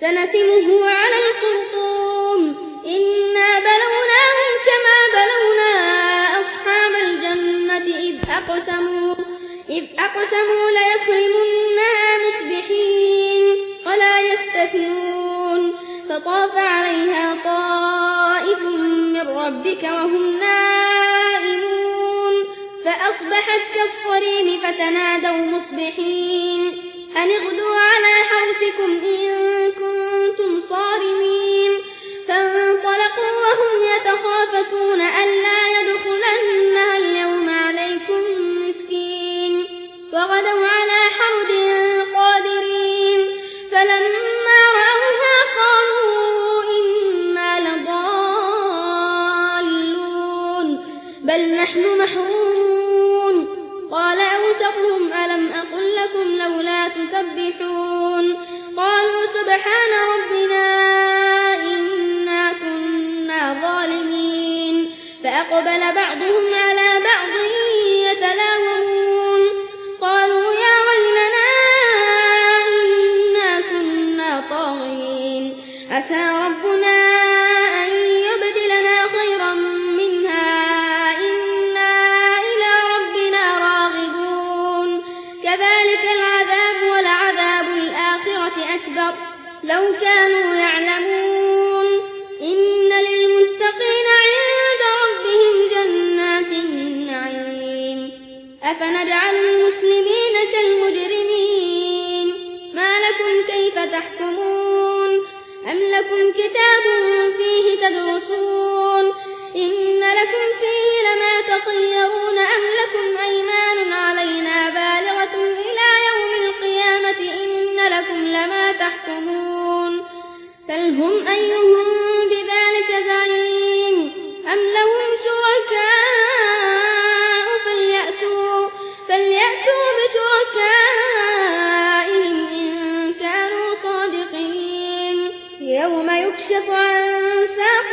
سنسمه على الخرطوم. إنا بلوناهم كما بلونا أصحاب الجنة. إذ أقسموا, إذ أقسموا ليكرمنها مصبحين ولا يستثنون. فطاف عليها طائف من ربك وهم نائمون. فأصبحت كالصريم فتنادوا مصبحين. أن اغدوا على حرسكم إن وغدوا على حرد قادرين. فلما رأوها قالوا إنا لضالون. بل نحن محرومون. قال أوسطهم ألم أقل لكم لولا تسبحون؟ قالوا سبحان ربنا إنا كنا ظالمين. فأقبل بعضهم على أتى ربنا أن يبدلنا خيرا منها. إنا إلى ربنا راغبون. كذلك العذاب ولعذاب الآخرة أكبر. لو كانوا يعلمون. إن للمتقين عند ربهم جنات النعيم. أفنجعل المسلمين كالمجرمين. ما لكم كيف تحكمون؟ أم لكم كتاب فيه تدرسون؟ إن لكم فيه لما تطيرون. أم لكم أيمان علينا بالغة إلى يوم القيامة؟ إن لكم لما تحكمون. سلهم أيهم بذلك زعيم؟ أم لهم شركاء فليأتوا, فليأتوا بشركائهم يوم يكشف عن ساق